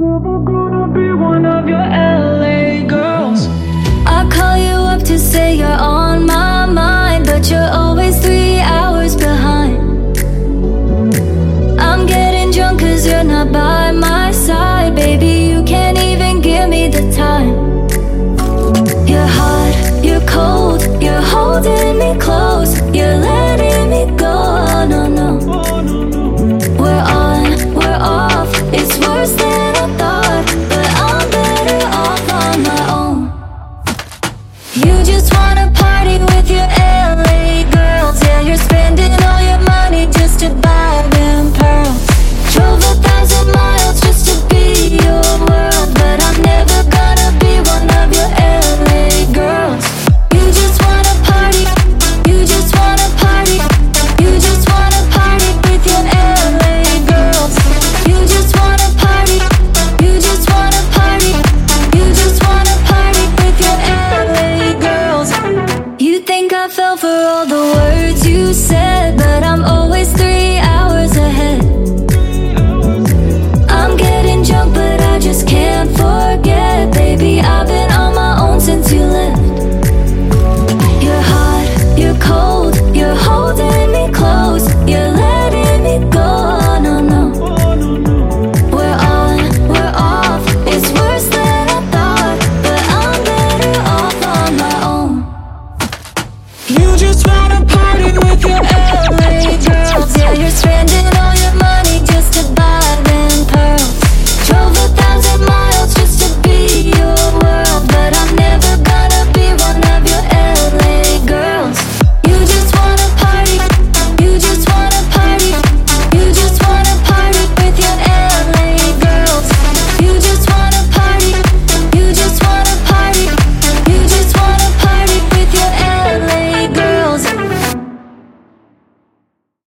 Never gonna be one of your for all the words you said.